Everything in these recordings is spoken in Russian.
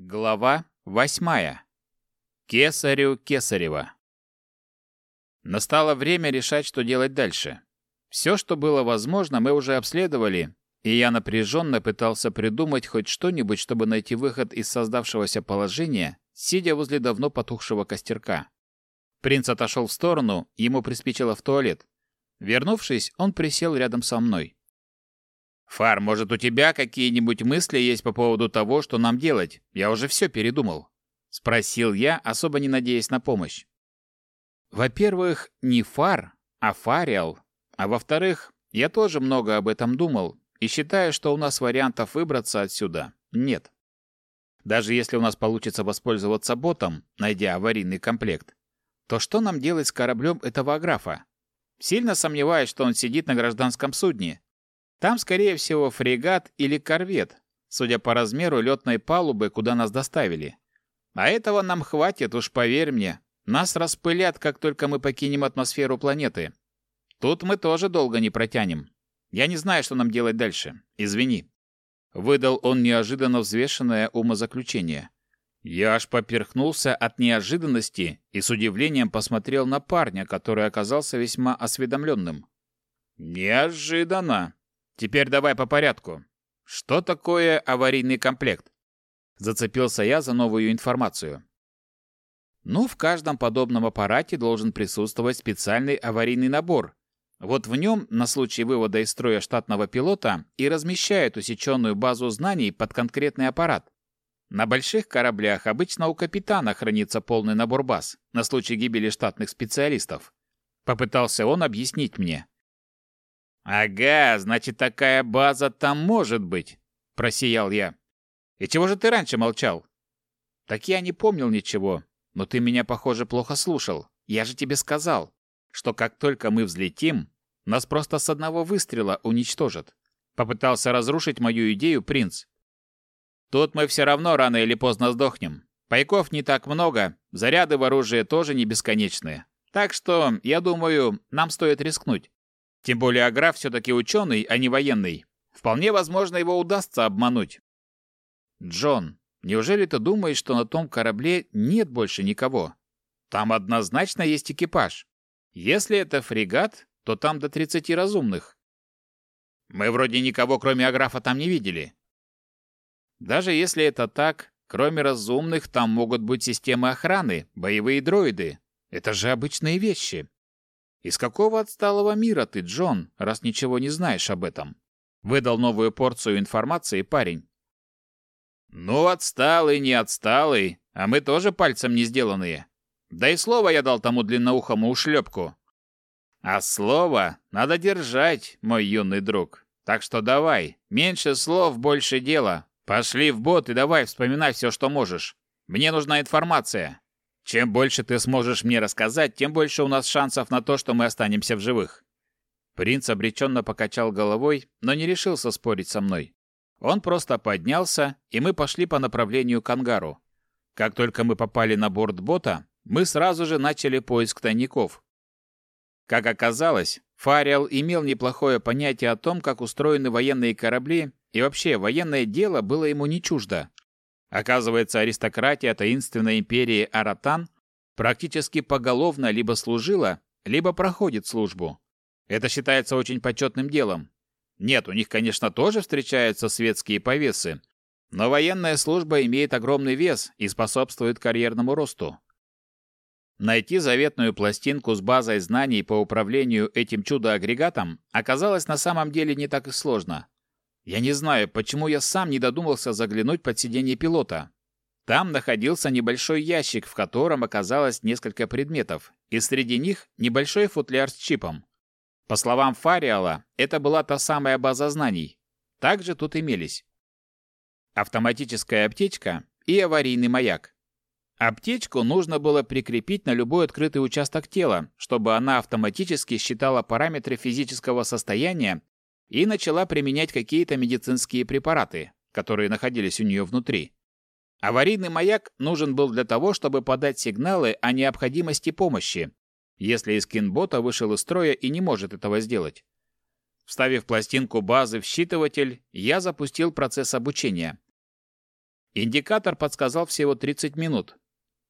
Глава восьмая. Кесарю Кесарева. Настало время решать, что делать дальше. Все, что было возможно, мы уже обследовали, и я напряженно пытался придумать хоть что-нибудь, чтобы найти выход из создавшегося положения, сидя возле давно потухшего костерка. Принц отошел в сторону, ему приспичило в туалет. Вернувшись, он присел рядом со мной. «Фар, может, у тебя какие-нибудь мысли есть по поводу того, что нам делать? Я уже все передумал», — спросил я, особо не надеясь на помощь. «Во-первых, не Фар, а Фариал. А во-вторых, я тоже много об этом думал и считаю, что у нас вариантов выбраться отсюда нет. Даже если у нас получится воспользоваться ботом, найдя аварийный комплект, то что нам делать с кораблем этого аграфа? Сильно сомневаюсь, что он сидит на гражданском судне, там, скорее всего, фрегат или корвет, судя по размеру летной палубы, куда нас доставили. А этого нам хватит, уж поверь мне. Нас распылят, как только мы покинем атмосферу планеты. Тут мы тоже долго не протянем. Я не знаю, что нам делать дальше. Извини. Выдал он неожиданно взвешенное умозаключение. Я аж поперхнулся от неожиданности и с удивлением посмотрел на парня, который оказался весьма осведомленным. «Неожиданно!» Теперь давай по порядку. Что такое аварийный комплект? Зацепился я за новую информацию. Ну, в каждом подобном аппарате должен присутствовать специальный аварийный набор. Вот в нем, на случай вывода из строя штатного пилота, и размещают усеченную базу знаний под конкретный аппарат. На больших кораблях обычно у капитана хранится полный набор баз на случай гибели штатных специалистов. Попытался он объяснить мне. «Ага, значит, такая база там может быть», — просиял я. «И чего же ты раньше молчал?» «Так я не помнил ничего, но ты меня, похоже, плохо слушал. Я же тебе сказал, что как только мы взлетим, нас просто с одного выстрела уничтожат». Попытался разрушить мою идею принц. «Тут мы все равно рано или поздно сдохнем. Пайков не так много, заряды в оружие тоже не бесконечные. Так что, я думаю, нам стоит рискнуть. Тем более Аграф все-таки ученый, а не военный. Вполне возможно, его удастся обмануть. Джон, неужели ты думаешь, что на том корабле нет больше никого? Там однозначно есть экипаж. Если это фрегат, то там до 30 разумных. Мы вроде никого, кроме Аграфа, там не видели. Даже если это так, кроме разумных, там могут быть системы охраны, боевые дроиды. Это же обычные вещи. «Из какого отсталого мира ты, Джон, раз ничего не знаешь об этом?» Выдал новую порцию информации парень. «Ну, отсталый, не отсталый, а мы тоже пальцем не сделанные. Да и слово я дал тому длинноухому ушлепку. А слово надо держать, мой юный друг. Так что давай, меньше слов, больше дела. Пошли в бот и давай вспоминай все, что можешь. Мне нужна информация. Чем больше ты сможешь мне рассказать, тем больше у нас шансов на то, что мы останемся в живых». Принц обреченно покачал головой, но не решился спорить со мной. Он просто поднялся, и мы пошли по направлению к ангару. Как только мы попали на борт бота, мы сразу же начали поиск тайников. Как оказалось, Фариал имел неплохое понятие о том, как устроены военные корабли, и вообще военное дело было ему не чуждо. Оказывается, аристократия таинственной империи Аратан практически поголовно либо служила, либо проходит службу. Это считается очень почетным делом. Нет, у них, конечно, тоже встречаются светские повесы, но военная служба имеет огромный вес и способствует карьерному росту. Найти заветную пластинку с базой знаний по управлению этим чудо-агрегатом оказалось на самом деле не так и сложно. Я не знаю, почему я сам не додумался заглянуть под сиденье пилота. Там находился небольшой ящик, в котором оказалось несколько предметов, и среди них небольшой футляр с чипом. По словам Фариала, это была та самая база знаний. Также тут имелись автоматическая аптечка и аварийный маяк. Аптечку нужно было прикрепить на любой открытый участок тела, чтобы она автоматически считала параметры физического состояния и начала применять какие-то медицинские препараты, которые находились у нее внутри. Аварийный маяк нужен был для того, чтобы подать сигналы о необходимости помощи, если скинбота вышел из строя и не может этого сделать. Вставив пластинку базы в считыватель, я запустил процесс обучения. Индикатор подсказал всего 30 минут.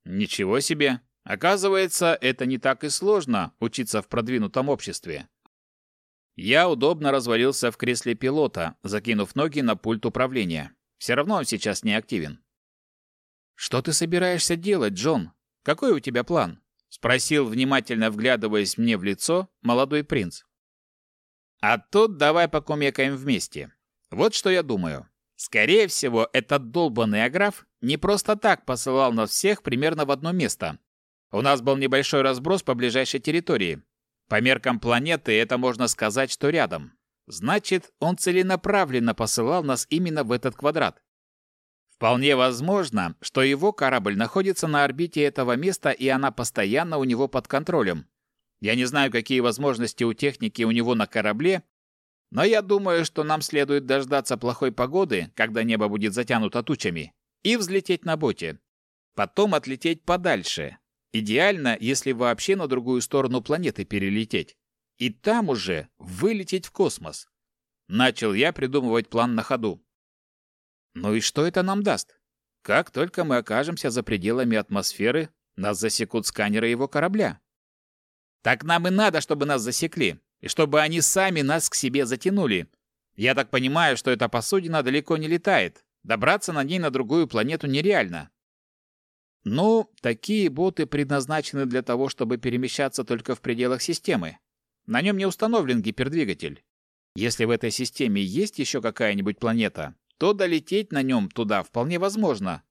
Ничего себе! Оказывается, это не так и сложно учиться в продвинутом обществе. Я удобно развалился в кресле пилота, закинув ноги на пульт управления. Все равно он сейчас не активен. «Что ты собираешься делать, Джон? Какой у тебя план?» — спросил, внимательно вглядываясь мне в лицо, молодой принц. «А тут давай покумекаем вместе. Вот что я думаю. Скорее всего, этот долбанный аграф не просто так посылал нас всех примерно в одно место. У нас был небольшой разброс по ближайшей территории. По меркам планеты это можно сказать, что рядом. Значит, он целенаправленно посылал нас именно в этот квадрат. Вполне возможно, что его корабль находится на орбите этого места, и она постоянно у него под контролем. Я не знаю, какие возможности у техники у него на корабле, но я думаю, что нам следует дождаться плохой погоды, когда небо будет затянуто тучами, и взлететь на боте. Потом отлететь подальше. Идеально, если вообще на другую сторону планеты перелететь. И там уже вылететь в космос. Начал я придумывать план на ходу. Ну и что это нам даст? Как только мы окажемся за пределами атмосферы, нас засекут сканеры его корабля. Так нам и надо, чтобы нас засекли и чтобы они сами нас к себе затянули. Я так понимаю, что эта посудина далеко не летает. Добраться на ней на другую планету нереально. Ну, такие боты предназначены для того, чтобы перемещаться только в пределах системы. На нем не установлен гипердвигатель. Если в этой системе есть еще какая-нибудь планета, то долететь на нем туда вполне возможно.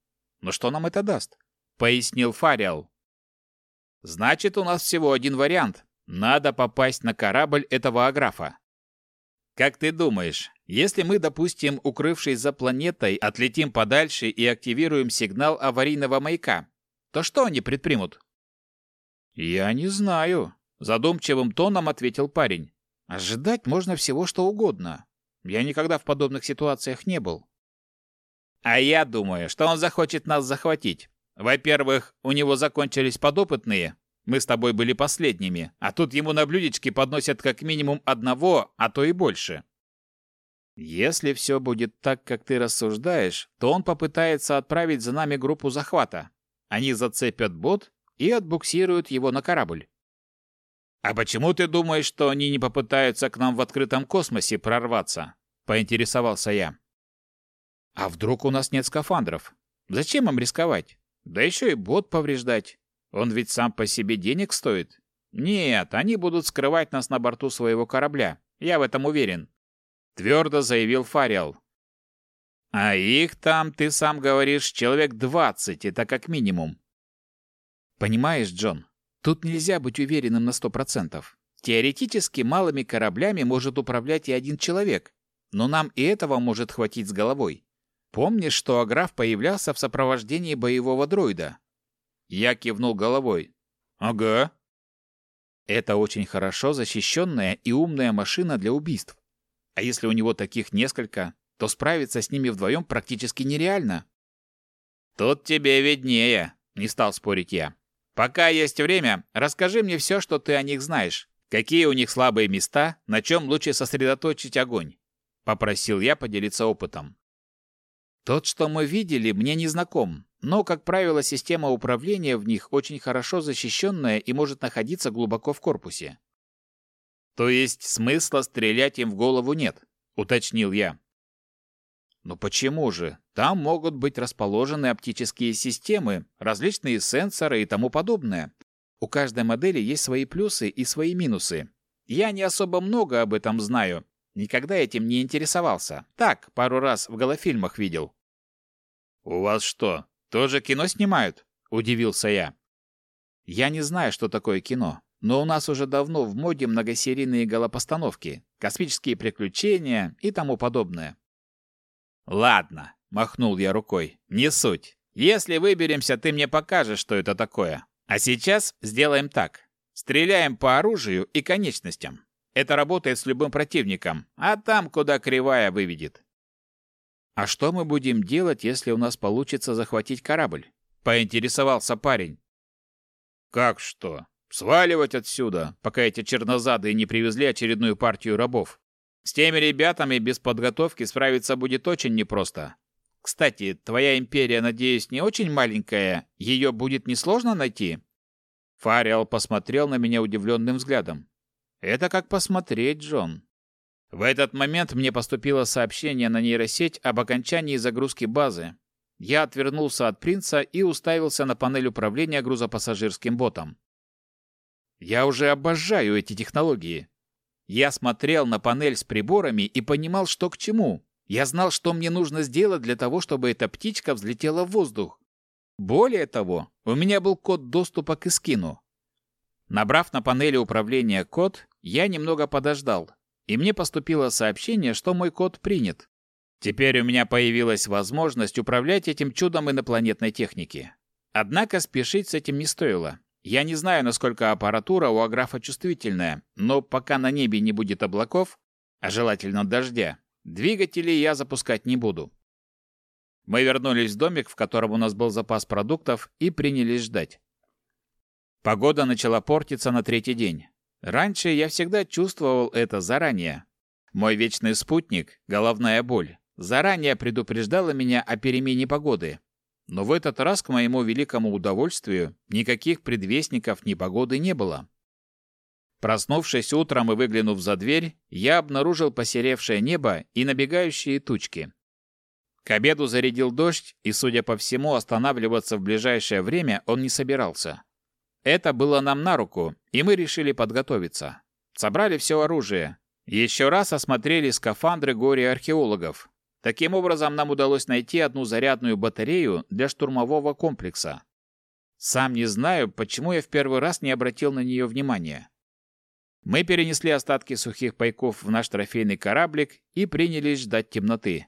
Но что нам это даст? Пояснил Фариал. Значит, у нас всего один вариант. Надо попасть на корабль этого аграфа. Как ты думаешь, если мы, допустим, укрывшись за планетой, отлетим подальше и активируем сигнал аварийного маяка, то что они предпримут? Я не знаю, задумчивым тоном ответил парень. Ожидать можно всего что угодно. Я никогда в подобных ситуациях не был. А я думаю, что он захочет нас захватить. Во-первых, у него закончились подопытные, мы с тобой были последними, а тут ему на блюдечке подносят как минимум одного, а то и больше. Если все будет так, как ты рассуждаешь, то он попытается отправить за нами группу захвата. Они зацепят бот и отбуксируют его на корабль. А почему ты думаешь, что они не попытаются к нам в открытом космосе прорваться? Поинтересовался я. А вдруг у нас нет скафандров? Зачем им рисковать? Да еще и бот повреждать. Он ведь сам по себе денег стоит. Нет, они будут скрывать нас на борту своего корабля. Я в этом уверен. Твердо заявил Фариал. А их там, ты сам говоришь, человек двадцать, это как минимум. Понимаешь, Джон, тут нельзя быть уверенным на сто процентов. Теоретически малыми кораблями может управлять и один человек, но нам и этого может хватить с головой. Помнишь, что Аграф появлялся в сопровождении боевого дроида? Я кивнул головой. Ага. Это очень хорошо защищенная и умная машина для убийств. А если у него таких несколько, то справиться с ними вдвоем практически нереально. Тут тебе виднее, не стал спорить я. Пока есть время, расскажи мне все, что ты о них знаешь. Какие у них слабые места, на чем лучше сосредоточить огонь? Попросил я поделиться опытом. Тот, что мы видели, мне не знаком, но, как правило, система управления в них очень хорошо защищенная и может находиться глубоко в корпусе. То есть смысла стрелять им в голову нет, уточнил я. Но почему же? Там могут быть расположены оптические системы, различные сенсоры и тому подобное. У каждой модели есть свои плюсы и свои минусы. Я не особо много об этом знаю, никогда этим не интересовался. Так, пару раз в голофильмах видел. «У вас что, тоже кино снимают?» – удивился я. «Я не знаю, что такое кино, но у нас уже давно в моде многосерийные голопостановки, космические приключения и тому подобное». «Ладно», – махнул я рукой, – «не суть. Если выберемся, ты мне покажешь, что это такое. А сейчас сделаем так. Стреляем по оружию и конечностям. Это работает с любым противником, а там, куда кривая выведет. «А что мы будем делать, если у нас получится захватить корабль?» — поинтересовался парень. «Как что? Сваливать отсюда, пока эти чернозадые не привезли очередную партию рабов. С теми ребятами без подготовки справиться будет очень непросто. Кстати, твоя империя, надеюсь, не очень маленькая, ее будет несложно найти?» Фариал посмотрел на меня удивленным взглядом. «Это как посмотреть, Джон». В этот момент мне поступило сообщение на нейросеть об окончании загрузки базы. Я отвернулся от принца и уставился на панель управления грузопассажирским ботом. Я уже обожаю эти технологии. Я смотрел на панель с приборами и понимал, что к чему. Я знал, что мне нужно сделать для того, чтобы эта птичка взлетела в воздух. Более того, у меня был код доступа к Искину. Набрав на панели управления код, я немного подождал, и мне поступило сообщение, что мой код принят. Теперь у меня появилась возможность управлять этим чудом инопланетной техники. Однако спешить с этим не стоило. Я не знаю, насколько аппаратура у Аграфа чувствительная, но пока на небе не будет облаков, а желательно дождя, двигатели я запускать не буду. Мы вернулись в домик, в котором у нас был запас продуктов, и принялись ждать. Погода начала портиться на третий день. Раньше я всегда чувствовал это заранее. Мой вечный спутник, головная боль, заранее предупреждала меня о перемене погоды, но в этот раз, к моему великому удовольствию, никаких предвестников непогоды не было. Проснувшись утром и выглянув за дверь, я обнаружил посеревшее небо и набегающие тучки. К обеду зарядил дождь, и, судя по всему, останавливаться в ближайшее время он не собирался. Это было нам на руку, и мы решили подготовиться. Собрали все оружие. Еще раз осмотрели скафандры горе-археологов. Таким образом, нам удалось найти одну зарядную батарею для штурмового комплекса. Сам не знаю, почему я в первый раз не обратил на нее внимания. Мы перенесли остатки сухих пайков в наш трофейный кораблик и принялись ждать темноты.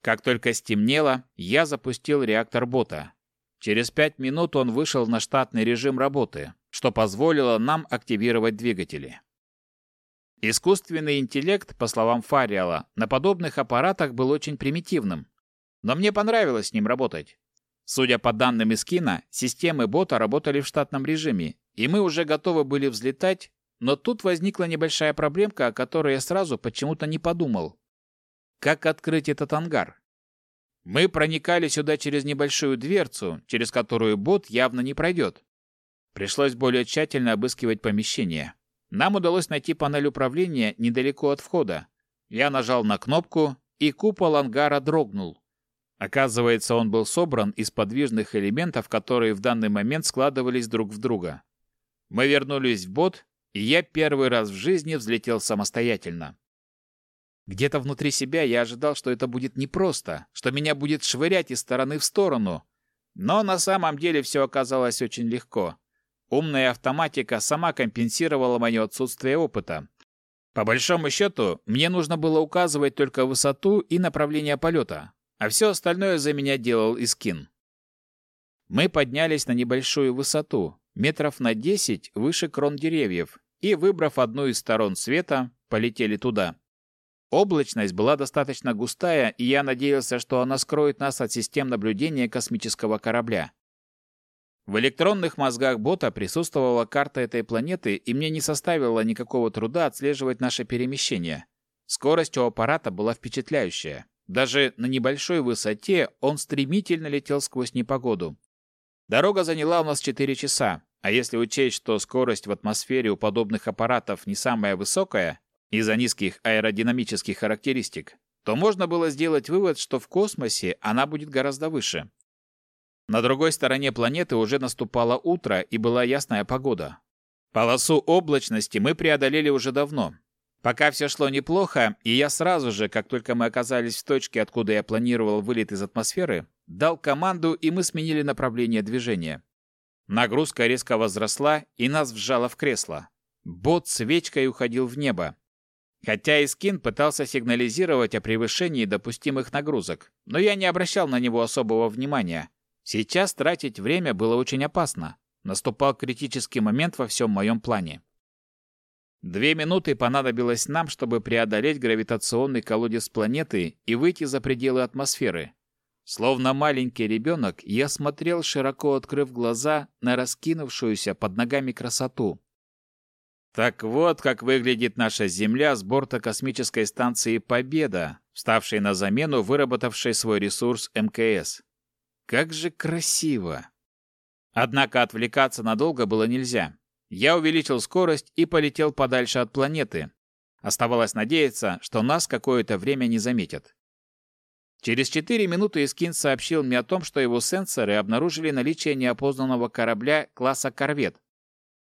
Как только стемнело, я запустил реактор бота. Через пять минут он вышел на штатный режим работы, что позволило нам активировать двигатели. Искусственный интеллект, по словам Фариала, на подобных аппаратах был очень примитивным. Но мне понравилось с ним работать. Судя по данным из кино, системы бота работали в штатном режиме, и мы уже готовы были взлетать, но тут возникла небольшая проблемка, о которой я сразу почему-то не подумал. Как открыть этот ангар? Мы проникали сюда через небольшую дверцу, через которую бот явно не пройдет. Пришлось более тщательно обыскивать помещение. Нам удалось найти панель управления недалеко от входа. Я нажал на кнопку, и купол ангара дрогнул. Оказывается, он был собран из подвижных элементов, которые в данный момент складывались друг в друга. Мы вернулись в бот, и я первый раз в жизни взлетел самостоятельно. Где-то внутри себя я ожидал, что это будет непросто, что меня будет швырять из стороны в сторону. Но на самом деле все оказалось очень легко. Умная автоматика сама компенсировала мое отсутствие опыта. По большому счету, мне нужно было указывать только высоту и направление полета, а все остальное за меня делал Искин. Мы поднялись на небольшую высоту, метров на 10 выше крон деревьев, и, выбрав одну из сторон света, полетели туда. Облачность была достаточно густая, и я надеялся, что она скроет нас от систем наблюдения космического корабля. В электронных мозгах бота присутствовала карта этой планеты, и мне не составило никакого труда отслеживать наше перемещение. Скорость у аппарата была впечатляющая. Даже на небольшой высоте он стремительно летел сквозь непогоду. Дорога заняла у нас 4 часа, а если учесть, что скорость в атмосфере у подобных аппаратов не самая высокая из-за низких аэродинамических характеристик, то можно было сделать вывод, что в космосе она будет гораздо выше. На другой стороне планеты уже наступало утро и была ясная погода. Полосу облачности мы преодолели уже давно. Пока все шло неплохо, и я сразу же, как только мы оказались в точке, откуда я планировал вылет из атмосферы, дал команду, и мы сменили направление движения. Нагрузка резко возросла, и нас вжало в кресло. Бот свечкой уходил в небо. Хотя Искин пытался сигнализировать о превышении допустимых нагрузок, но я не обращал на него особого внимания, Сейчас тратить время было очень опасно. Наступал критический момент во всем моем плане. Две минуты понадобилось нам, чтобы преодолеть гравитационный колодец планеты и выйти за пределы атмосферы. Словно маленький ребенок, я смотрел, широко открыв глаза, на раскинувшуюся под ногами красоту. Так вот, как выглядит наша Земля с борта космической станции «Победа», вставшей на замену выработавшей свой ресурс МКС. Как же красиво! Однако отвлекаться надолго было нельзя. Я увеличил скорость и полетел подальше от планеты. Оставалось надеяться, что нас какое-то время не заметят. Через 4 минуты Искин сообщил мне о том, что его сенсоры обнаружили наличие неопознанного корабля класса «Корвет».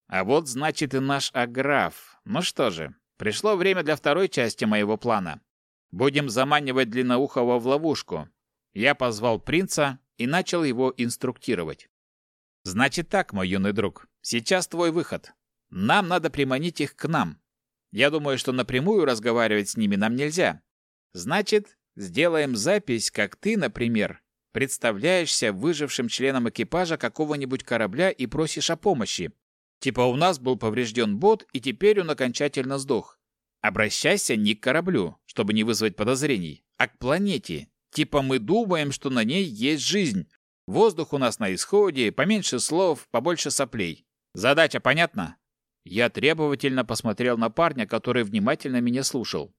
А вот значит и наш Аграф. Ну что же, пришло время для второй части моего плана. Будем заманивать Длинноухого в ловушку. Я позвал принца и начал его инструктировать. Значит так, мой юный друг, сейчас твой выход. Нам надо приманить их к нам. Я думаю, что напрямую разговаривать с ними нам нельзя. Значит, Сделаем запись, как ты, например, представляешься выжившим членом экипажа какого-нибудь корабля и просишь о помощи. Типа у нас был поврежден бот, и теперь он окончательно сдох. Обращайся не к кораблю, чтобы не вызвать подозрений, а к планете. Типа мы думаем, что на ней есть жизнь. Воздух у нас на исходе, поменьше слов, побольше соплей. Задача понятна? Я требовательно посмотрел на парня, который внимательно меня слушал.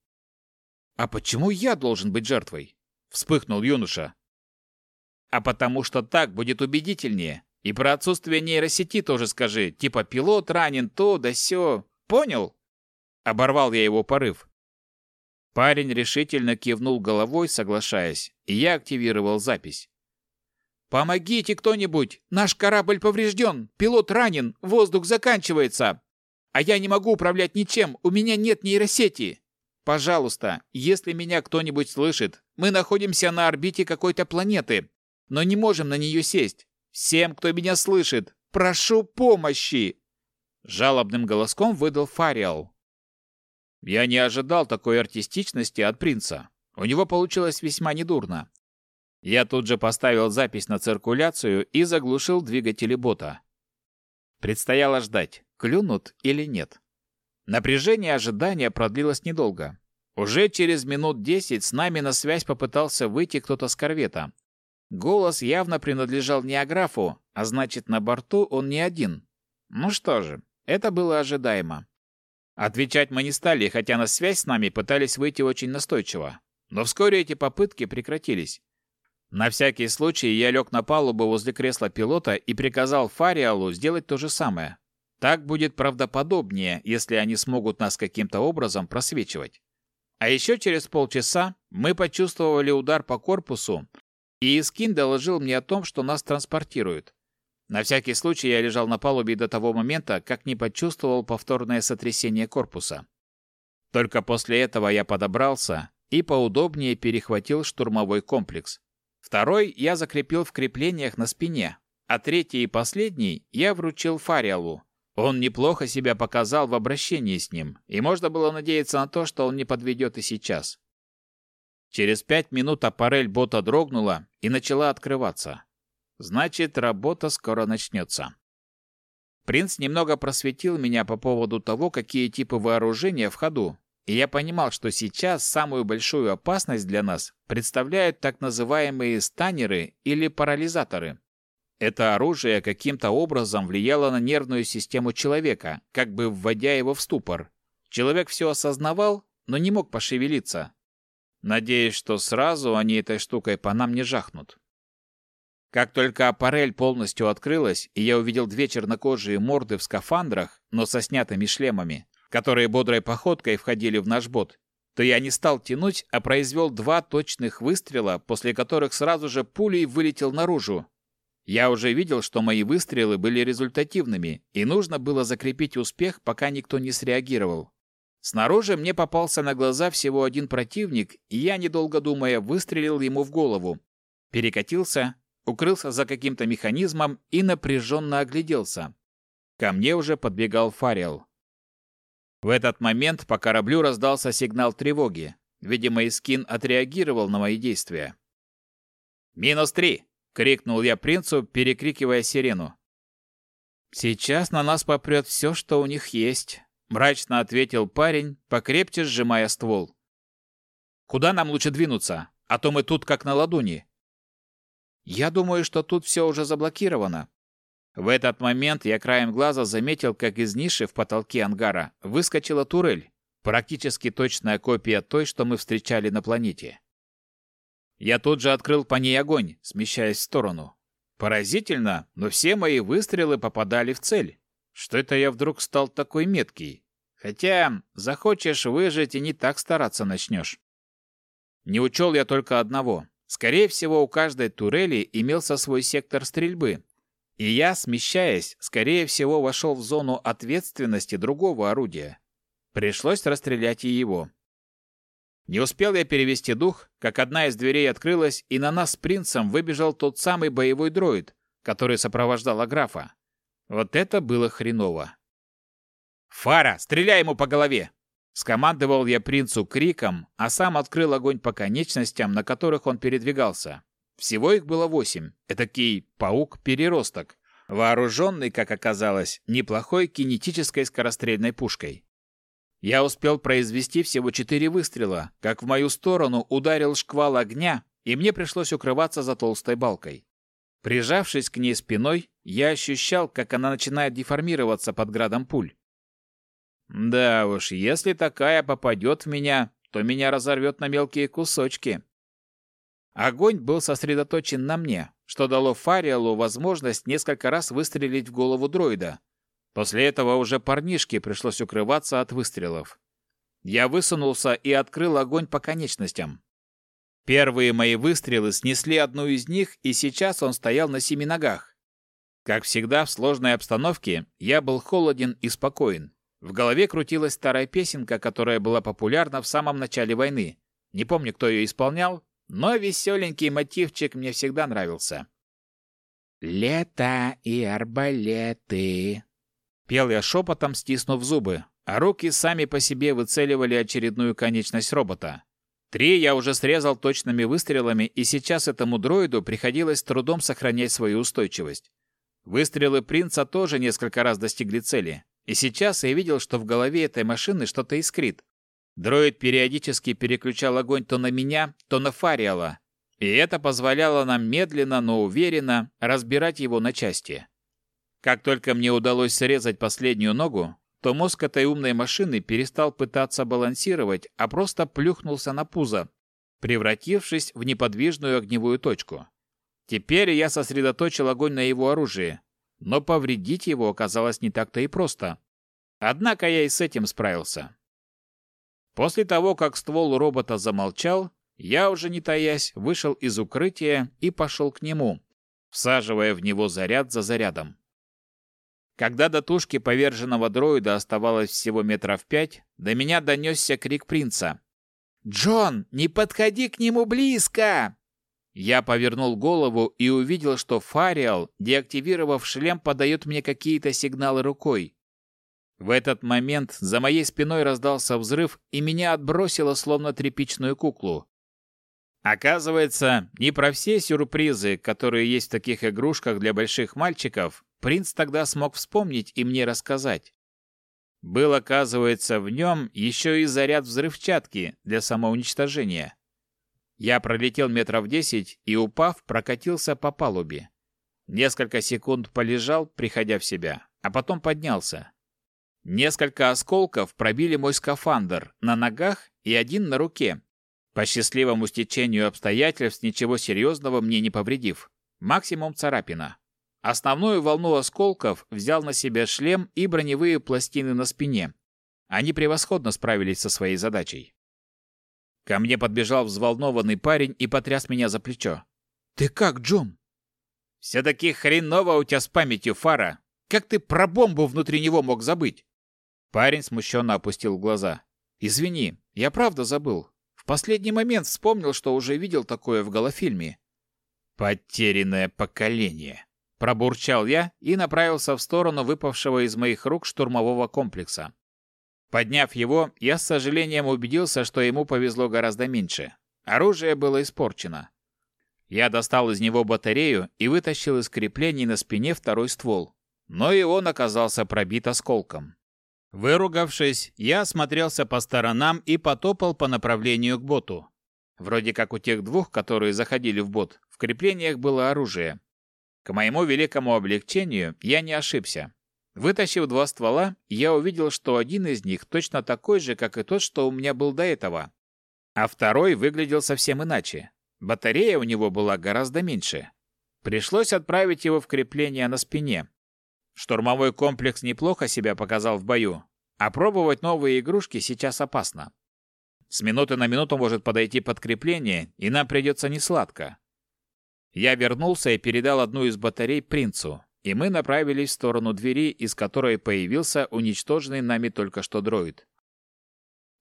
«А почему я должен быть жертвой?» — вспыхнул юноша. «А потому что так будет убедительнее. И про отсутствие нейросети тоже скажи. Типа пилот ранен, то да сё. Понял?» Оборвал я его порыв. Парень решительно кивнул головой, соглашаясь, и я активировал запись. «Помогите кто-нибудь! Наш корабль поврежден! Пилот ранен! Воздух заканчивается! А я не могу управлять ничем! У меня нет нейросети!» Пожалуйста, если меня кто-нибудь слышит, мы находимся на орбите какой-то планеты, но не можем на нее сесть. Всем, кто меня слышит, прошу помощи!» Жалобным голоском выдал Фариал. Я не ожидал такой артистичности от принца. У него получилось весьма недурно. Я тут же поставил запись на циркуляцию и заглушил двигатели бота. Предстояло ждать, клюнут или нет. Напряжение ожидания продлилось недолго. Уже через минут десять с нами на связь попытался выйти кто-то с корвета. Голос явно принадлежал не Аграфу, а значит, на борту он не один. Ну что же, это было ожидаемо. Отвечать мы не стали, хотя на связь с нами пытались выйти очень настойчиво. Но вскоре эти попытки прекратились. На всякий случай я лег на палубу возле кресла пилота и приказал Фариалу сделать то же самое. Так будет правдоподобнее, если они смогут нас каким-то образом просвечивать. А еще через полчаса мы почувствовали удар по корпусу, и Искин доложил мне о том, что нас транспортируют. На всякий случай я лежал на палубе до того момента, как не почувствовал повторное сотрясение корпуса. Только после этого я подобрался и поудобнее перехватил штурмовой комплекс. Второй я закрепил в креплениях на спине, а третий и последний я вручил Фариалу, он неплохо себя показал в обращении с ним, и можно было надеяться на то, что он не подведет и сейчас. Через пять минут аппарель бота дрогнула и начала открываться. Значит, работа скоро начнется. Принц немного просветил меня по поводу того, какие типы вооружения в ходу, и я понимал, что сейчас самую большую опасность для нас представляют так называемые станеры или парализаторы. Это оружие каким-то образом влияло на нервную систему человека, как бы вводя его в ступор. Человек все осознавал, но не мог пошевелиться. Надеясь, что сразу они этой штукой по нам не жахнут. Как только аппарель полностью открылась, и я увидел две чернокожие морды в скафандрах, но со снятыми шлемами, которые бодрой походкой входили в наш бот, то я не стал тянуть, а произвел два точных выстрела, после которых сразу же пулей вылетел наружу, я уже видел, что мои выстрелы были результативными, и нужно было закрепить успех, пока никто не среагировал. Снаружи мне попался на глаза всего один противник, и я, недолго думая, выстрелил ему в голову. Перекатился, укрылся за каким-то механизмом и напряженно огляделся. Ко мне уже подбегал Фарел. В этот момент по кораблю раздался сигнал тревоги. Видимо, Искин отреагировал на мои действия. «Минус три!» крикнул я принцу, перекрикивая сирену. Сейчас на нас попрет все, что у них есть, мрачно ответил парень, покрепче сжимая ствол. Куда нам лучше двинуться? А то мы тут как на ладони. Я думаю, что тут все уже заблокировано. В этот момент я краем глаза заметил, как из ниши в потолке ангара выскочила турель, практически точная копия той, что мы встречали на планете. Я тут же открыл по ней огонь, смещаясь в сторону. Поразительно, но все мои выстрелы попадали в цель. Что это я вдруг стал такой меткий? Хотя захочешь выжить и не так стараться начнешь. Не учел я только одного. Скорее всего, у каждой турели имелся свой сектор стрельбы. И я, смещаясь, скорее всего, вошел в зону ответственности другого орудия. Пришлось расстрелять и его. Не успел я перевести дух, как одна из дверей открылась, и на нас с принцем выбежал тот самый боевой дроид, который сопровождал графа. Вот это было хреново. «Фара, стреляй ему по голове!» Скомандовал я принцу криком, а сам открыл огонь по конечностям, на которых он передвигался. Всего их было восемь. Этакий паук-переросток, вооруженный, как оказалось, неплохой кинетической скорострельной пушкой. Я успел произвести всего четыре выстрела, как в мою сторону ударил шквал огня, и мне пришлось укрываться за толстой балкой. Прижавшись к ней спиной, я ощущал, как она начинает деформироваться под градом пуль. Да уж, если такая попадет в меня, то меня разорвет на мелкие кусочки. Огонь был сосредоточен на мне, что дало Фариалу возможность несколько раз выстрелить в голову дроида. После этого уже парнишке пришлось укрываться от выстрелов. Я высунулся и открыл огонь по конечностям. Первые мои выстрелы снесли одну из них, и сейчас он стоял на семи ногах. Как всегда в сложной обстановке, я был холоден и спокоен. В голове крутилась старая песенка, которая была популярна в самом начале войны. Не помню, кто ее исполнял, но веселенький мотивчик мне всегда нравился. «Лето и арбалеты», — пел я шепотом, стиснув зубы, а руки сами по себе выцеливали очередную конечность робота. Три я уже срезал точными выстрелами, и сейчас этому дроиду приходилось трудом сохранять свою устойчивость. Выстрелы принца тоже несколько раз достигли цели, и сейчас я видел, что в голове этой машины что-то искрит. Дроид периодически переключал огонь то на меня, то на Фариала, и это позволяло нам медленно, но уверенно разбирать его на части. Как только мне удалось срезать последнюю ногу, то мозг этой умной машины перестал пытаться балансировать, а просто плюхнулся на пузо, превратившись в неподвижную огневую точку. Теперь я сосредоточил огонь на его оружии, но повредить его оказалось не так-то и просто. Однако я и с этим справился. После того, как ствол робота замолчал, я уже не таясь вышел из укрытия и пошел к нему, всаживая в него заряд за зарядом. Когда до тушки поверженного дроида оставалось всего метров пять, до меня донесся крик принца. «Джон, не подходи к нему близко!» Я повернул голову и увидел, что Фариал, деактивировав шлем, подает мне какие-то сигналы рукой. В этот момент за моей спиной раздался взрыв, и меня отбросило словно тряпичную куклу. Оказывается, не про все сюрпризы, которые есть в таких игрушках для больших мальчиков, принц тогда смог вспомнить и мне рассказать. Был, оказывается, в нем еще и заряд взрывчатки для самоуничтожения. Я пролетел метров десять и, упав, прокатился по палубе. Несколько секунд полежал, приходя в себя, а потом поднялся. Несколько осколков пробили мой скафандр на ногах и один на руке. По счастливому стечению обстоятельств ничего серьезного мне не повредив. Максимум царапина. Основную волну осколков взял на себя шлем и броневые пластины на спине. Они превосходно справились со своей задачей. Ко мне подбежал взволнованный парень и потряс меня за плечо. «Ты как, Джон?» «Все-таки хреново у тебя с памятью, Фара. Как ты про бомбу внутри него мог забыть?» Парень смущенно опустил глаза. «Извини, я правда забыл. В последний момент вспомнил, что уже видел такое в голофильме». «Потерянное поколение», — пробурчал я и направился в сторону выпавшего из моих рук штурмового комплекса. Подняв его, я с сожалением убедился, что ему повезло гораздо меньше. Оружие было испорчено. Я достал из него батарею и вытащил из креплений на спине второй ствол. Но и он оказался пробит осколком. Выругавшись, я осмотрелся по сторонам и потопал по направлению к боту. Вроде как у тех двух, которые заходили в бот, в креплениях было оружие. К моему великому облегчению я не ошибся. Вытащив два ствола, я увидел, что один из них точно такой же, как и тот, что у меня был до этого. А второй выглядел совсем иначе. Батарея у него была гораздо меньше. Пришлось отправить его в крепление на спине. Штурмовой комплекс неплохо себя показал в бою, а пробовать новые игрушки сейчас опасно. С минуты на минуту может подойти подкрепление, и нам придется несладко. Я вернулся и передал одну из батарей принцу, и мы направились в сторону двери, из которой появился уничтоженный нами только что дроид.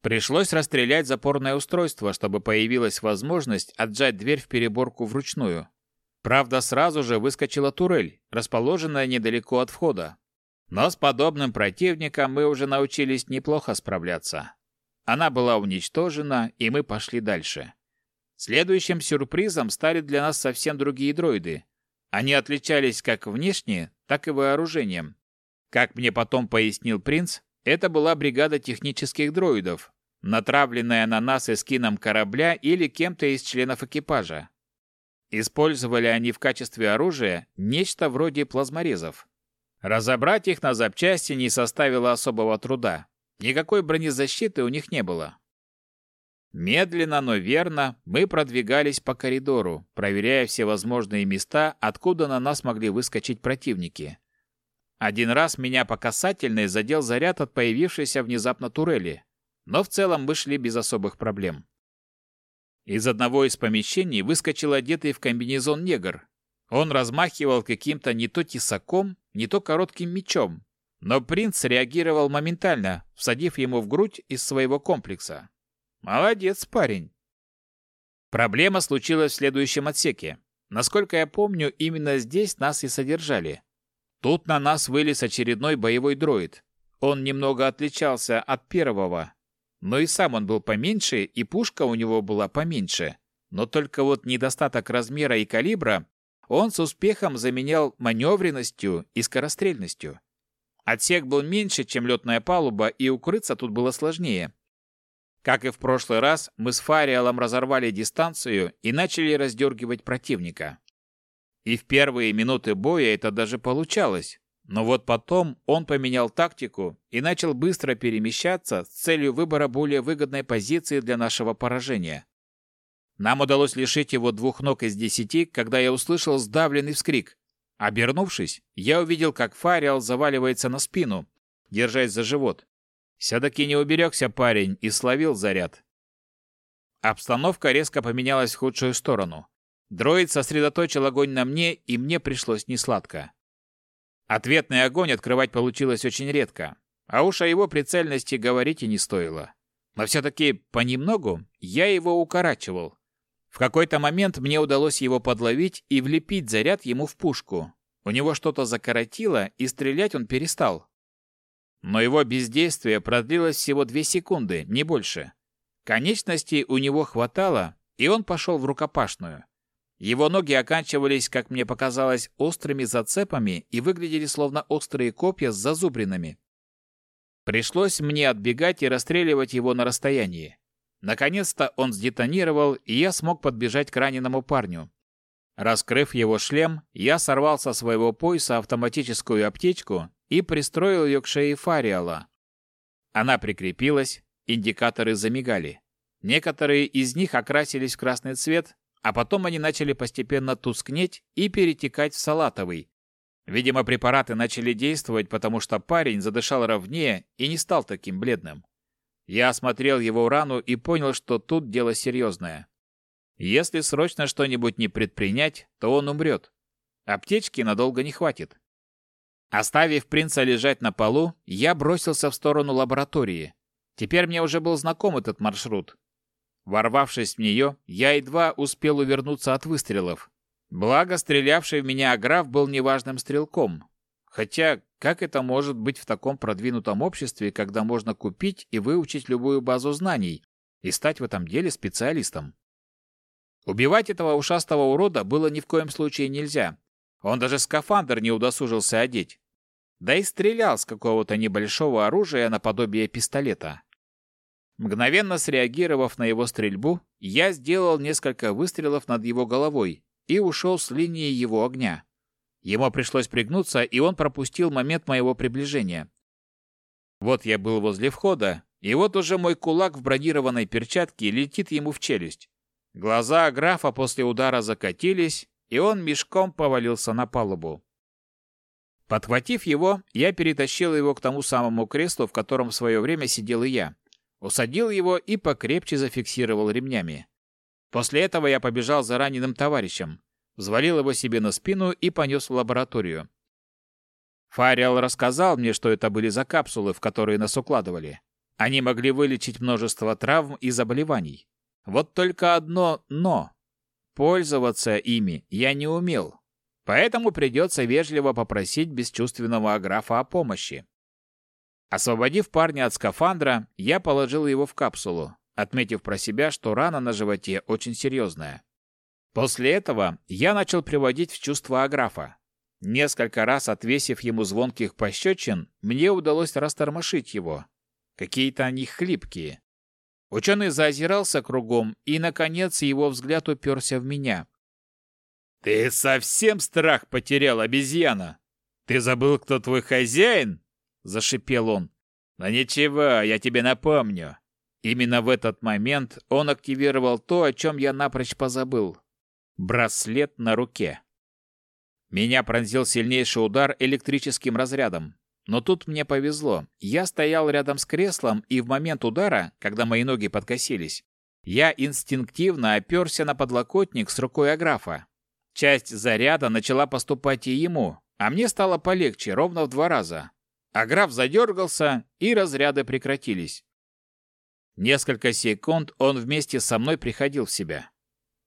Пришлось расстрелять запорное устройство, чтобы появилась возможность отжать дверь в переборку вручную. Правда, сразу же выскочила турель, расположенная недалеко от входа. Но с подобным противником мы уже научились неплохо справляться. Она была уничтожена, и мы пошли дальше. Следующим сюрпризом стали для нас совсем другие дроиды. Они отличались как внешне, так и вооружением. Как мне потом пояснил принц, это была бригада технических дроидов, натравленная на нас эскином корабля или кем-то из членов экипажа. Использовали они в качестве оружия нечто вроде плазморезов. Разобрать их на запчасти не составило особого труда. Никакой бронезащиты у них не было. Медленно, но верно мы продвигались по коридору, проверяя все возможные места, откуда на нас могли выскочить противники. Один раз меня по касательной задел заряд от появившейся внезапно турели, но в целом мы шли без особых проблем. Из одного из помещений выскочил одетый в комбинезон негр. Он размахивал каким-то не то тесаком, не то коротким мечом, но принц реагировал моментально, всадив ему в грудь из своего комплекса. Молодец, парень. Проблема случилась в следующем отсеке. Насколько я помню, именно здесь нас и содержали. Тут на нас вылез очередной боевой дроид. Он немного отличался от первого. Но и сам он был поменьше, и пушка у него была поменьше. Но только вот недостаток размера и калибра он с успехом заменял маневренностью и скорострельностью. Отсек был меньше, чем летная палуба, и укрыться тут было сложнее. Как и в прошлый раз, мы с Фариалом разорвали дистанцию и начали раздергивать противника. И в первые минуты боя это даже получалось. Но вот потом он поменял тактику и начал быстро перемещаться с целью выбора более выгодной позиции для нашего поражения. Нам удалось лишить его двух ног из десяти, когда я услышал сдавленный вскрик. Обернувшись, я увидел, как Фариал заваливается на спину, держась за живот. Все-таки не уберегся парень и словил заряд. Обстановка резко поменялась в худшую сторону. Дроид сосредоточил огонь на мне, и мне пришлось несладко. Ответный огонь открывать получилось очень редко, а уж о его прицельности говорить и не стоило. Но все-таки понемногу я его укорачивал, в какой-то момент мне удалось его подловить и влепить заряд ему в пушку. У него что-то закоротило, и стрелять он перестал. Но его бездействие продлилось всего две секунды, не больше. Конечностей у него хватало, и он пошел в рукопашную. Его ноги оканчивались, как мне показалось, острыми зацепами и выглядели словно острые копья с зазубринами. Пришлось мне отбегать и расстреливать его на расстоянии. Наконец-то он сдетонировал, и я смог подбежать к раненому парню. Раскрыв его шлем, я сорвал со своего пояса автоматическую аптечку и пристроил ее к шее Фариала. Она прикрепилась, индикаторы замигали. Некоторые из них окрасились в красный цвет, а потом они начали постепенно тускнеть и перетекать в салатовый. Видимо, препараты начали действовать, потому что парень задышал ровнее и не стал таким бледным. Я осмотрел его рану и понял, что тут дело серьезное. Если срочно что-нибудь не предпринять, то он умрет. Аптечки надолго не хватит. Оставив принца лежать на полу, я бросился в сторону лаборатории. Теперь мне уже был знаком этот маршрут. Ворвавшись в нее, я едва успел увернуться от выстрелов. Благо, стрелявший в меня Аграф был неважным стрелком. Хотя как это может быть в таком продвинутом обществе, когда можно купить и выучить любую базу знаний и стать в этом деле специалистом? Убивать этого ушастого урода было ни в коем случае нельзя. Он даже скафандр не удосужился одеть. Да и стрелял с какого-то небольшого оружия наподобие пистолета. Мгновенно среагировав на его стрельбу, я сделал несколько выстрелов над его головой и ушел с линии его огня. Ему пришлось пригнуться, и он пропустил момент моего приближения. Вот я был возле входа, и вот уже мой кулак в бронированной перчатке летит ему в челюсть. Глаза графа после удара закатились, и он мешком повалился на палубу. Подхватив его, я перетащил его к тому самому креслу, в котором в свое время сидел и я. Усадил его и покрепче зафиксировал ремнями. После этого я побежал за раненым товарищем, взвалил его себе на спину и понес в лабораторию. Фариал рассказал мне, что это были за капсулы, в которые нас укладывали. Они могли вылечить множество травм и заболеваний. Вот только одно «но». Пользоваться ими я не умел, поэтому придется вежливо попросить бесчувственного аграфа о помощи. Освободив парня от скафандра, я положил его в капсулу, отметив про себя, что рана на животе очень серьезная. После этого я начал приводить в чувство аграфа. Несколько раз отвесив ему звонких пощечин, мне удалось растормошить его. Какие-то они хлипкие. Ученый заозирался кругом, и, наконец, его взгляд уперся в меня. «Ты совсем страх потерял, обезьяна? Ты забыл, кто твой хозяин?» – зашипел он. «Но ничего, я тебе напомню». Именно в этот момент он активировал то, о чем я напрочь позабыл. Браслет на руке. Меня пронзил сильнейший удар электрическим разрядом. Но тут мне повезло. Я стоял рядом с креслом, и в момент удара, когда мои ноги подкосились, я инстинктивно оперся на подлокотник с рукой Аграфа. Часть заряда начала поступать и ему, а мне стало полегче, ровно в два раза. Аграф задергался, и разряды прекратились. Несколько секунд он вместе со мной приходил в себя.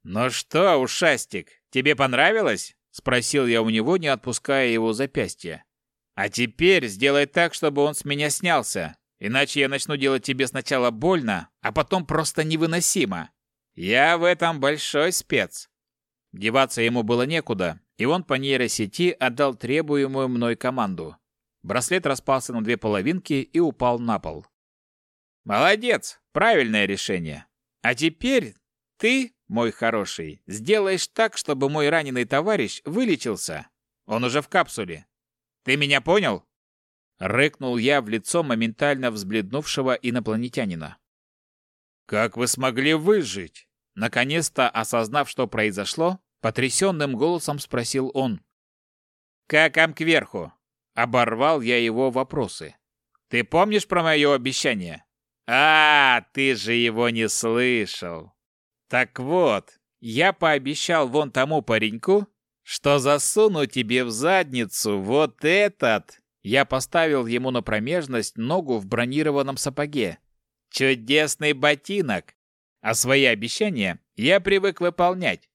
«Ну что, ушастик, тебе понравилось?» — спросил я у него, не отпуская его запястья. А теперь сделай так, чтобы он с меня снялся, иначе я начну делать тебе сначала больно, а потом просто невыносимо. Я в этом большой спец. Деваться ему было некуда, и он по нейросети отдал требуемую мной команду. Браслет распался на две половинки и упал на пол. Молодец, правильное решение. А теперь ты, мой хороший, сделаешь так, чтобы мой раненый товарищ вылечился. Он уже в капсуле. Ты меня понял?» Рыкнул я в лицо моментально взбледнувшего инопланетянина. «Как вы смогли выжить?» Наконец-то, осознав, что произошло, потрясенным голосом спросил он. «Какам кверху?» Оборвал я его вопросы. «Ты помнишь про мое обещание?» «А, ты же его не слышал!» «Так вот, я пообещал вон тому пареньку, что засуну тебе в задницу вот этот. Я поставил ему на промежность ногу в бронированном сапоге. Чудесный ботинок. А свои обещания я привык выполнять.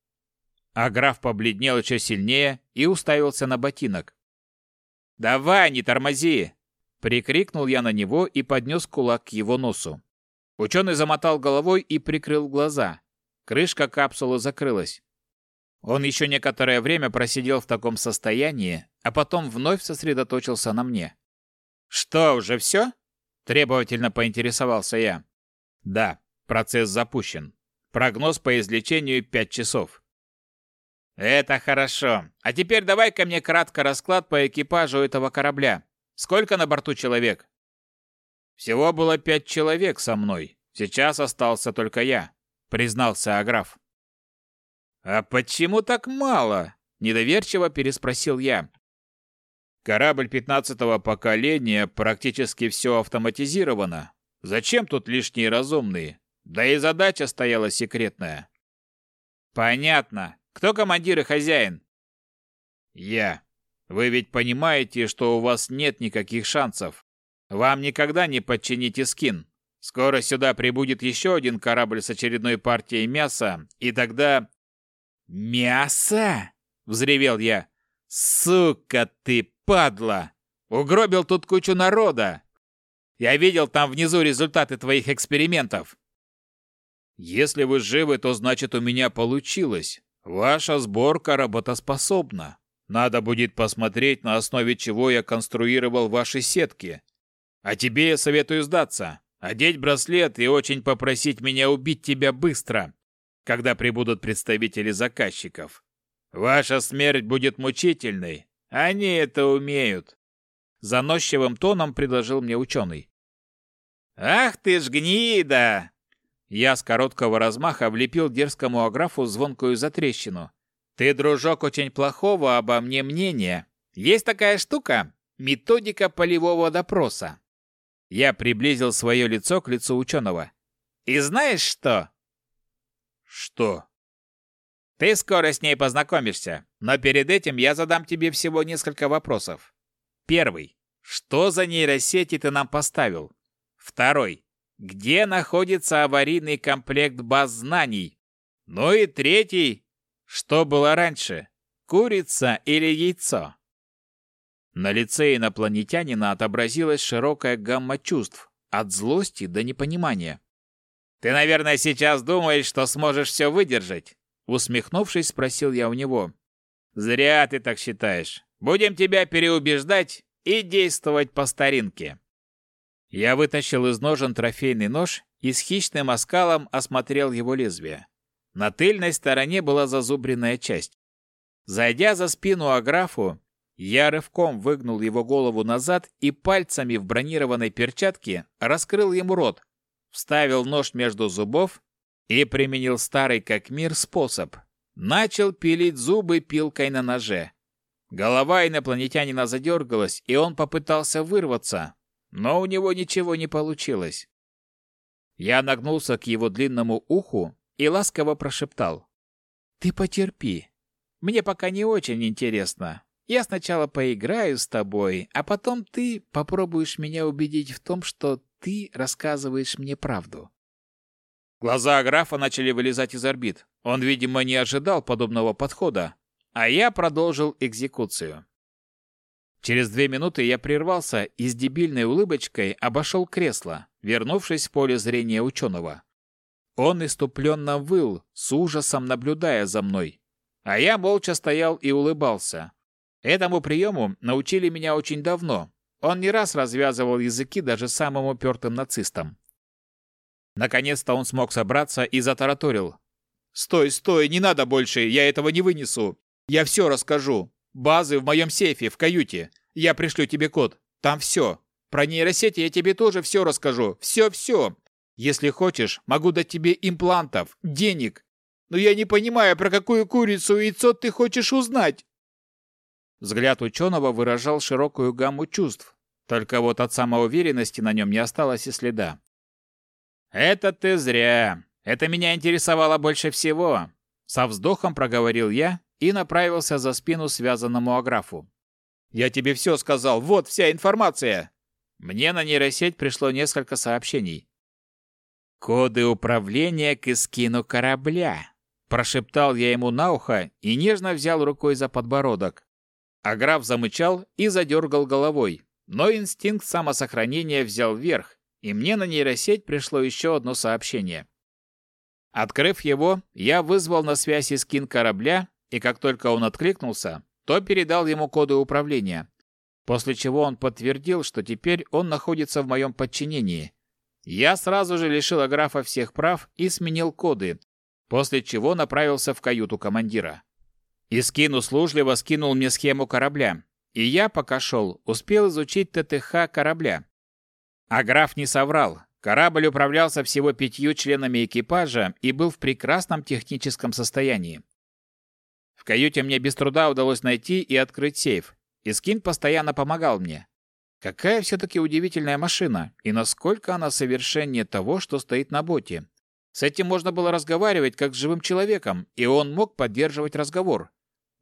А граф побледнел еще сильнее и уставился на ботинок. «Давай, не тормози!» Прикрикнул я на него и поднес кулак к его носу. Ученый замотал головой и прикрыл глаза. Крышка капсулы закрылась. Он еще некоторое время просидел в таком состоянии, а потом вновь сосредоточился на мне. «Что, уже все?» – требовательно поинтересовался я. «Да, процесс запущен. Прогноз по излечению пять часов». «Это хорошо. А теперь давай ко мне кратко расклад по экипажу этого корабля. Сколько на борту человек?» «Всего было пять человек со мной. Сейчас остался только я», — признался Аграф. «А почему так мало?» – недоверчиво переспросил я. «Корабль пятнадцатого поколения, практически все автоматизировано. Зачем тут лишние разумные? Да и задача стояла секретная». «Понятно. Кто командир и хозяин?» «Я. Вы ведь понимаете, что у вас нет никаких шансов. Вам никогда не подчините скин. Скоро сюда прибудет еще один корабль с очередной партией мяса, и тогда «Мясо?» — взревел я. «Сука ты, падла! Угробил тут кучу народа! Я видел там внизу результаты твоих экспериментов!» «Если вы живы, то значит у меня получилось. Ваша сборка работоспособна. Надо будет посмотреть, на основе чего я конструировал ваши сетки. А тебе я советую сдаться, одеть браслет и очень попросить меня убить тебя быстро когда прибудут представители заказчиков. Ваша смерть будет мучительной, Они это умеют. Заносчивым тоном предложил мне ученый. Ах ты ж гнида! Я с короткого размаха влепил дерзкому аграфу звонкую затрещину. Ты, дружок, очень плохого обо мне мнения. Есть такая штука — методика полевого допроса. Я приблизил свое лицо к лицу ученого. И знаешь что? Что? Ты скоро с ней познакомишься, но перед этим я задам тебе всего несколько вопросов. Первый. Что за нейросети ты нам поставил? Второй. Где находится аварийный комплект баз знаний? Ну и третий. Что было раньше? Курица или яйцо? На лице инопланетянина отобразилась широкая гамма чувств, от злости до непонимания. «Ты, наверное, сейчас думаешь, что сможешь все выдержать?» Усмехнувшись, спросил я у него. «Зря ты так считаешь. Будем тебя переубеждать и действовать по старинке». Я вытащил из ножен трофейный нож и с хищным оскалом осмотрел его лезвие. На тыльной стороне была зазубренная часть. Зайдя за спину Аграфу, я рывком выгнул его голову назад и пальцами в бронированной перчатке раскрыл ему рот, вставил нож между зубов и применил старый как мир способ. Начал пилить зубы пилкой на ноже. Голова инопланетянина задергалась, и он попытался вырваться, но у него ничего не получилось. Я нагнулся к его длинному уху и ласково прошептал. «Ты потерпи. Мне пока не очень интересно, я сначала поиграю с тобой, а потом ты попробуешь меня убедить в том, что ты рассказываешь мне правду. Глаза графа начали вылезать из орбит. Он, видимо, не ожидал подобного подхода, а я продолжил экзекуцию. Через две минуты я прервался и с дебильной улыбочкой обошел кресло, вернувшись в поле зрения ученого. Он иступленно выл, с ужасом наблюдая за мной, а я молча стоял и улыбался, Этому приему научили меня очень давно. Он не раз развязывал языки даже самым упертым нацистам. Наконец-то он смог собраться и затараторил. «Стой, стой, не надо больше, я этого не вынесу. Я все расскажу. Базы в моем сейфе, в каюте. Я пришлю тебе код. Там все. Про нейросети я тебе тоже все расскажу. Все-все. Если хочешь, могу дать тебе имплантов, денег. Но я не понимаю, про какую курицу и яйцо ты хочешь узнать. Взгляд ученого выражал широкую гамму чувств, только вот от самоуверенности на нем не осталось и следа. «Это ты зря. Это меня интересовало больше всего», — со вздохом проговорил я и направился за спину связанному аграфу. «Я тебе все сказал, вот вся информация!» Мне на нейросеть пришло несколько сообщений. «Коды управления к эскину корабля», — прошептал я ему на ухо и нежно взял рукой за подбородок. А граф замычал и задергал головой. Но инстинкт самосохранения взял верх, и мне на нейросеть пришло еще одно сообщение. Открыв его, я вызвал на связь скин корабля, и как только он откликнулся, то передал ему коды управления, после чего он подтвердил, что теперь он находится в моем подчинении. Я сразу же лишил графа всех прав и сменил коды, после чего направился в каюту командира. Искин услужливо скинул мне схему корабля, и я, пока шел, успел изучить ТТХ корабля. А граф не соврал. Корабль управлялся всего пятью членами экипажа и был в прекрасном техническом состоянии. В каюте мне без труда удалось найти и открыть сейф. Искин постоянно помогал мне. Какая все-таки удивительная машина, и насколько она совершеннее того, что стоит на боте. С этим можно было разговаривать как с живым человеком, и он мог поддерживать разговор.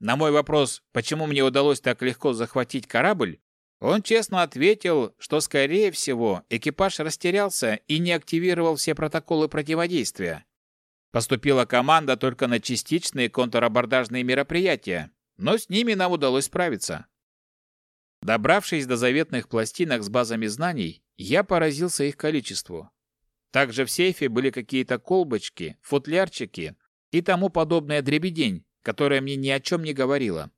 На мой вопрос, почему мне удалось так легко захватить корабль, он честно ответил, что, скорее всего, экипаж растерялся и не активировал все протоколы противодействия. Поступила команда только на частичные контрабордажные мероприятия, но с ними нам удалось справиться. Добравшись до заветных пластинок с базами знаний, я поразился их количеству. Также в сейфе были какие-то колбочки, футлярчики и тому подобное дребедень, которая мне ни о чем не говорила.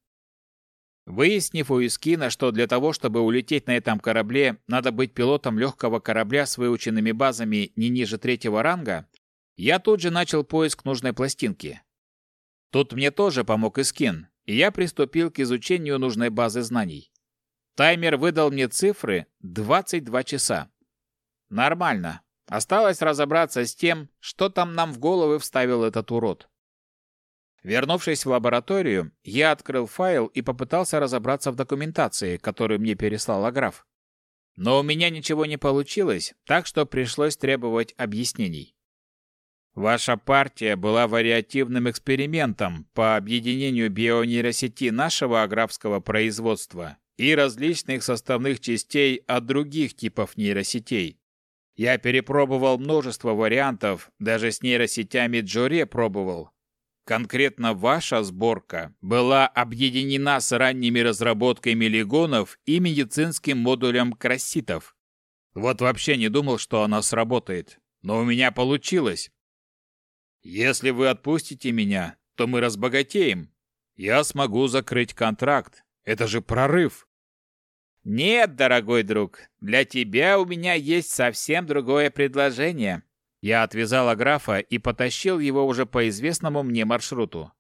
Выяснив у Искина, что для того, чтобы улететь на этом корабле, надо быть пилотом легкого корабля с выученными базами не ниже третьего ранга, я тут же начал поиск нужной пластинки. Тут мне тоже помог Искин. и я приступил к изучению нужной базы знаний. Таймер выдал мне цифры 22 часа. Нормально. Осталось разобраться с тем, что там нам в головы вставил этот урод. Вернувшись в лабораторию, я открыл файл и попытался разобраться в документации, которую мне переслал граф. Но у меня ничего не получилось, так что пришлось требовать объяснений. Ваша партия была вариативным экспериментом по объединению бионейросети нашего аграфского производства и различных составных частей от других типов нейросетей. Я перепробовал множество вариантов, даже с нейросетями Джоре пробовал. Конкретно ваша сборка была объединена с ранними разработками легонов и медицинским модулем краситов. Вот вообще не думал, что она сработает, но у меня получилось. Если вы отпустите меня, то мы разбогатеем. Я смогу закрыть контракт. Это же прорыв. Нет, дорогой друг, для тебя у меня есть совсем другое предложение. Я отвязал Аграфа и потащил его уже по известному мне маршруту.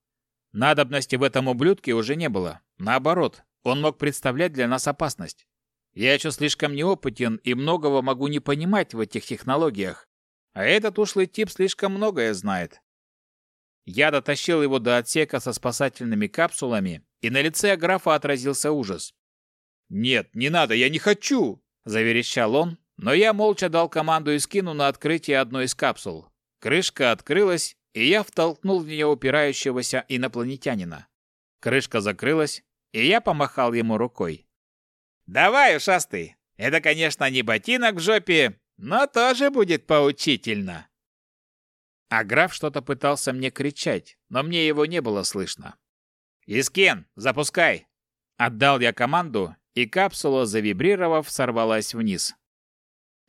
Надобности в этом ублюдке уже не было. Наоборот, он мог представлять для нас опасность. Я еще слишком неопытен и многого могу не понимать в этих технологиях. А этот ушлый тип слишком многое знает. Я дотащил его до отсека со спасательными капсулами, и на лице графа отразился ужас. «Нет, не надо, я не хочу!» – заверещал он, но я молча дал команду и скину на открытие одной из капсул. Крышка открылась, и я втолкнул в нее упирающегося инопланетянина. Крышка закрылась, и я помахал ему рукой. «Давай, ушастый! Это, конечно, не ботинок в жопе, но тоже будет поучительно. А граф что-то пытался мне кричать, но мне его не было слышно. «Искен, запускай!» Отдал я команду, и капсула, завибрировав, сорвалась вниз.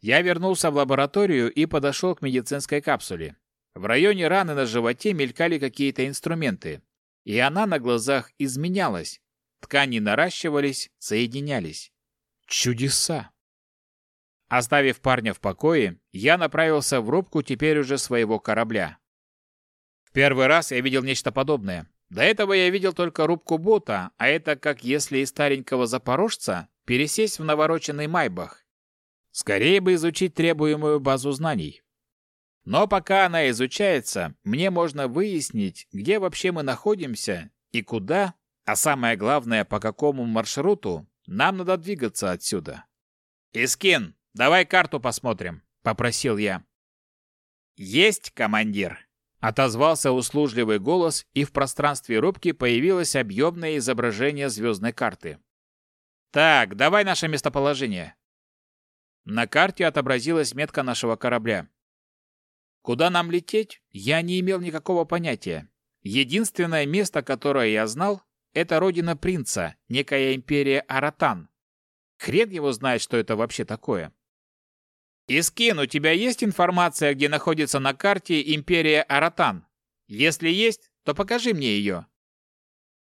Я вернулся в лабораторию и подошел к медицинской капсуле. В районе раны на животе мелькали какие-то инструменты, и она на глазах изменялась. Ткани наращивались, соединялись. Чудеса! Оставив парня в покое, я направился в рубку теперь уже своего корабля. В первый раз я видел нечто подобное. До этого я видел только рубку бота, а это как если из старенького запорожца пересесть в навороченный майбах. Скорее бы изучить требуемую базу знаний. Но пока она изучается, мне можно выяснить, где вообще мы находимся и куда, а самое главное, по какому маршруту нам надо двигаться отсюда. «Искин, Давай карту посмотрим, попросил я. Есть, командир, отозвался услужливый голос, и в пространстве рубки появилось объемное изображение звездной карты. Так, давай наше местоположение. На карте отобразилась метка нашего корабля. Куда нам лететь, я не имел никакого понятия. Единственное место, которое я знал, это родина принца, некая империя Аратан. Хрен его знает, что это вообще такое. «Искин, у тебя есть информация, где находится на карте империя Аратан? Если есть, то покажи мне ее».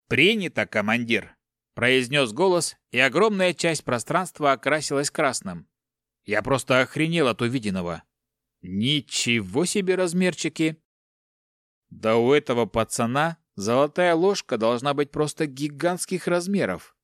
«Принято, командир», — произнес голос, и огромная часть пространства окрасилась красным. Я просто охренел от увиденного. Ничего себе размерчики! Да у этого пацана золотая ложка должна быть просто гигантских размеров.